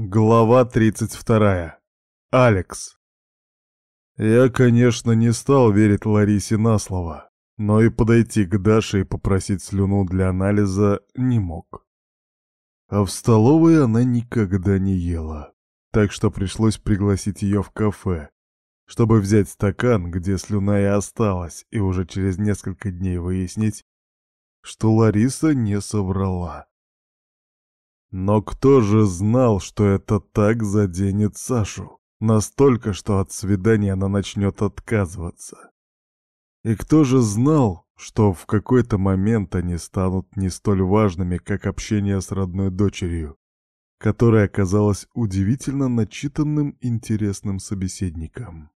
Глава 32. Алекс. Я, конечно, не стал верить Ларисе на слово, но и подойти к Даше и попросить слюну для анализа не мог. А в столовой она никогда не ела, так что пришлось пригласить ее в кафе, чтобы взять стакан, где слюна и осталась, и уже через несколько дней выяснить, что Лариса не соврала. Но кто же знал, что это так заденет Сашу? Настолько, что от свидания она начнет отказываться. И кто же знал, что в какой-то момент они станут не столь важными, как общение с родной дочерью, которая оказалась удивительно начитанным интересным собеседником.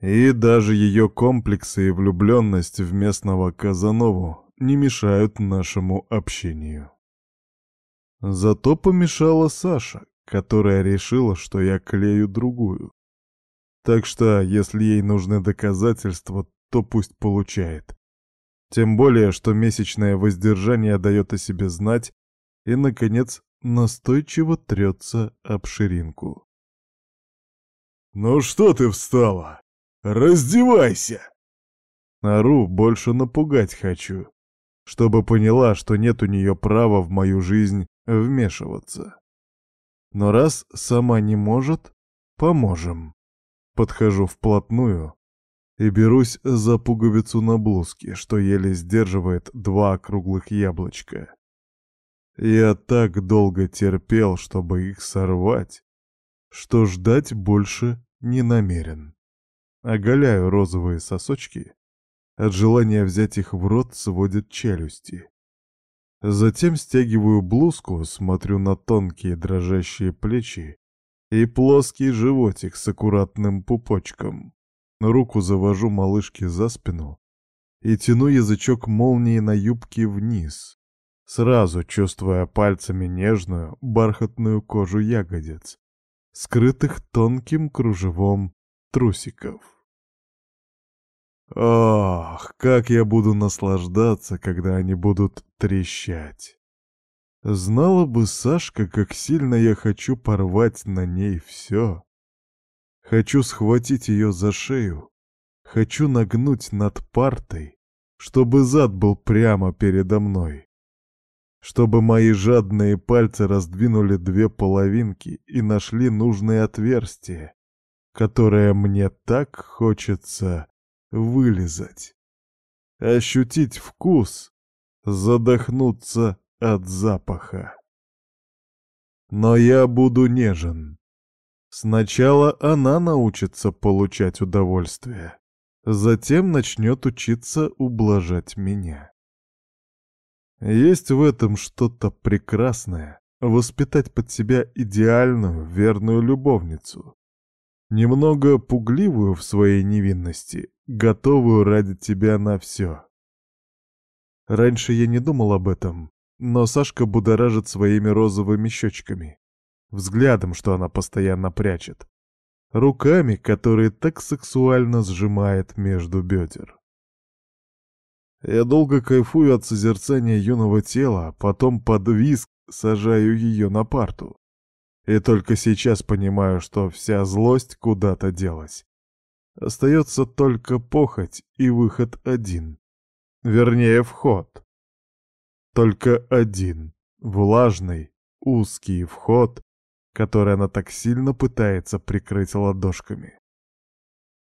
И даже ее комплексы и влюбленность в местного Казанову не мешают нашему общению. Зато помешала Саша, которая решила, что я клею другую. Так что, если ей нужны доказательства, то пусть получает. Тем более, что месячное воздержание дает о себе знать и, наконец, настойчиво трется об ширинку. «Ну что ты встала? Раздевайся!» Ару больше напугать хочу, чтобы поняла, что нет у нее права в мою жизнь вмешиваться. Но раз сама не может, поможем. Подхожу вплотную и берусь за пуговицу на блузке, что еле сдерживает два круглых яблочка. Я так долго терпел, чтобы их сорвать, что ждать больше не намерен. Оголяю розовые сосочки. От желания взять их в рот сводят челюсти. Затем стягиваю блузку, смотрю на тонкие дрожащие плечи и плоский животик с аккуратным пупочком. Руку завожу малышке за спину и тяну язычок молнии на юбке вниз, сразу чувствуя пальцами нежную, бархатную кожу ягодиц, скрытых тонким кружевом трусиков. Ох, как я буду наслаждаться, когда они будут трещать. Знала бы Сашка, как сильно я хочу порвать на ней все. Хочу схватить ее за шею, хочу нагнуть над партой, чтобы зад был прямо передо мной. Чтобы мои жадные пальцы раздвинули две половинки и нашли нужные отверстия, которое мне так хочется вылезать. Ощутить вкус, задохнуться от запаха. Но я буду нежен. Сначала она научится получать удовольствие, затем начнет учиться ублажать меня. Есть в этом что-то прекрасное — воспитать под себя идеальную, верную любовницу, Немного пугливую в своей невинности, готовую ради тебя на все. Раньше я не думал об этом, но Сашка будоражит своими розовыми щечками, взглядом, что она постоянно прячет, руками, которые так сексуально сжимает между бедер. Я долго кайфую от созерцания юного тела, потом под виск сажаю ее на парту. И только сейчас понимаю, что вся злость куда-то делась. Остается только похоть и выход один. Вернее, вход. Только один. Влажный, узкий вход, который она так сильно пытается прикрыть ладошками.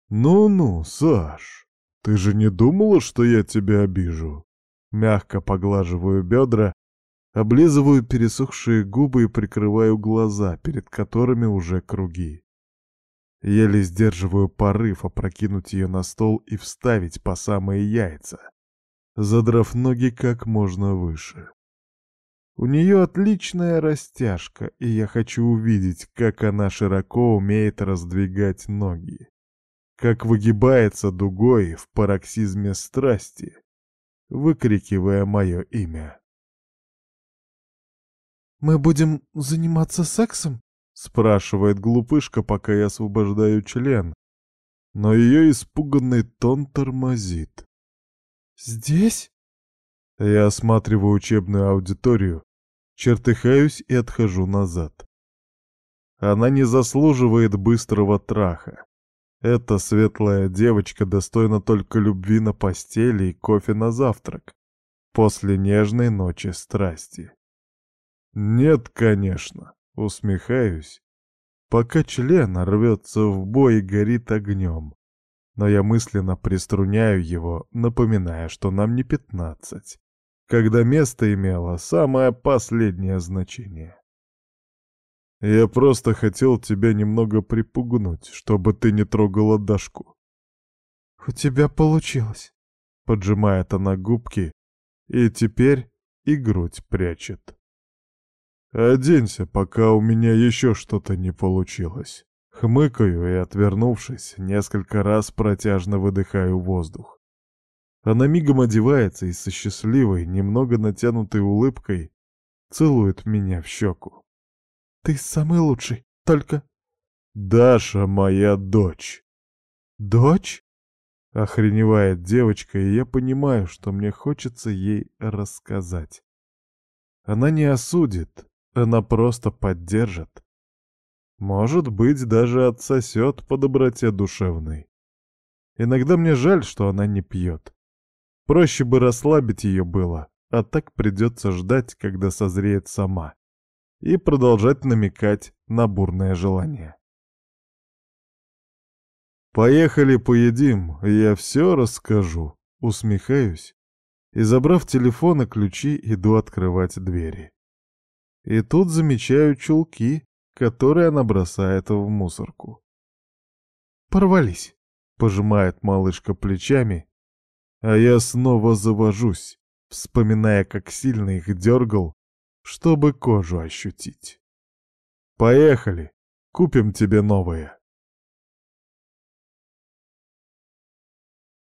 «Ну-ну, Саш, ты же не думала, что я тебя обижу?» Мягко поглаживаю бедра, Облизываю пересохшие губы и прикрываю глаза, перед которыми уже круги. Еле сдерживаю порыв опрокинуть ее на стол и вставить по самые яйца, задрав ноги как можно выше. У нее отличная растяжка, и я хочу увидеть, как она широко умеет раздвигать ноги, как выгибается дугой в пароксизме страсти, выкрикивая мое имя. «Мы будем заниматься сексом?» — спрашивает глупышка, пока я освобождаю член. Но ее испуганный тон тормозит. «Здесь?» Я осматриваю учебную аудиторию, чертыхаюсь и отхожу назад. Она не заслуживает быстрого траха. Эта светлая девочка достойна только любви на постели и кофе на завтрак после нежной ночи страсти. Нет, конечно, усмехаюсь. Пока член рвется в бой и горит огнем. Но я мысленно приструняю его, напоминая, что нам не пятнадцать. Когда место имело самое последнее значение. Я просто хотел тебя немного припугнуть, чтобы ты не трогала Дашку. «У тебя получилось», — поджимает она губки, и теперь и грудь прячет. «Оденься, пока у меня еще что-то не получилось». Хмыкаю и, отвернувшись, несколько раз протяжно выдыхаю воздух. Она мигом одевается и со счастливой, немного натянутой улыбкой целует меня в щеку. «Ты самый лучший, только...» «Даша моя дочь!» «Дочь?» Охреневает девочка, и я понимаю, что мне хочется ей рассказать. Она не осудит, она просто поддержит. Может быть, даже отсосет по доброте душевной. Иногда мне жаль, что она не пьет. Проще бы расслабить ее было, а так придется ждать, когда созреет сама, и продолжать намекать на бурное желание. «Поехали поедим, я все расскажу», — усмехаюсь, и, забрав телефон и ключи, иду открывать двери. И тут замечаю чулки, которые она бросает в мусорку. «Порвались!» — пожимает малышка плечами, а я снова завожусь, вспоминая, как сильно их дергал, чтобы кожу ощутить. «Поехали, купим тебе новое!»